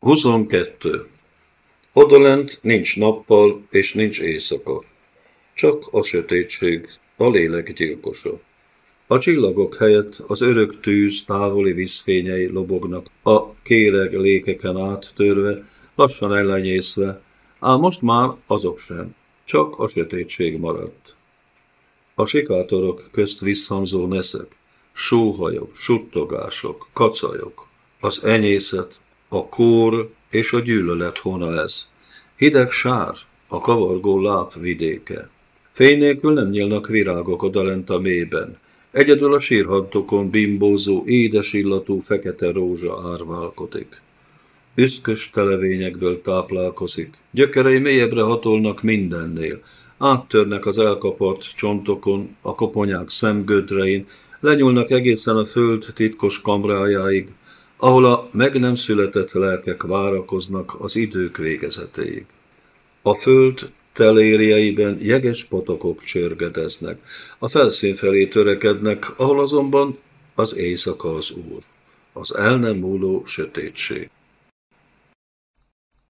22. Odalent nincs nappal és nincs éjszaka. Csak a sötétség, a lélek gyilkosa. A csillagok helyett az örök tűz távoli vízfényei lobognak, a kéreg lékeken áttörve, lassan ellenyészve, ám most már azok sem, csak a sötétség maradt. A sikátorok közt visszhangzó neszek, sóhajok, suttogások, kacajok, az enyészet, a kór és a gyűlölet hona ez. Hideg sár, a kavargó láb vidéke. Fény nélkül nem nyílnak virágok odalent a mélyben. Egyedül a sírhantokon bimbózó, édes illatú fekete rózsa árválkodik. Üszkös televényekből táplálkozik, gyökerei mélyebbre hatolnak mindennél, áttörnek az elkapott csontokon, a koponyák szemgödrein, lenyúlnak egészen a föld titkos kamrájáig, ahol a meg nem született lelkek várakoznak az idők végezetéig. A föld telérieiben jeges patokok csörgedeznek, a felszín felé törekednek, ahol azonban az éjszaka az úr, az el nem múló sötétség.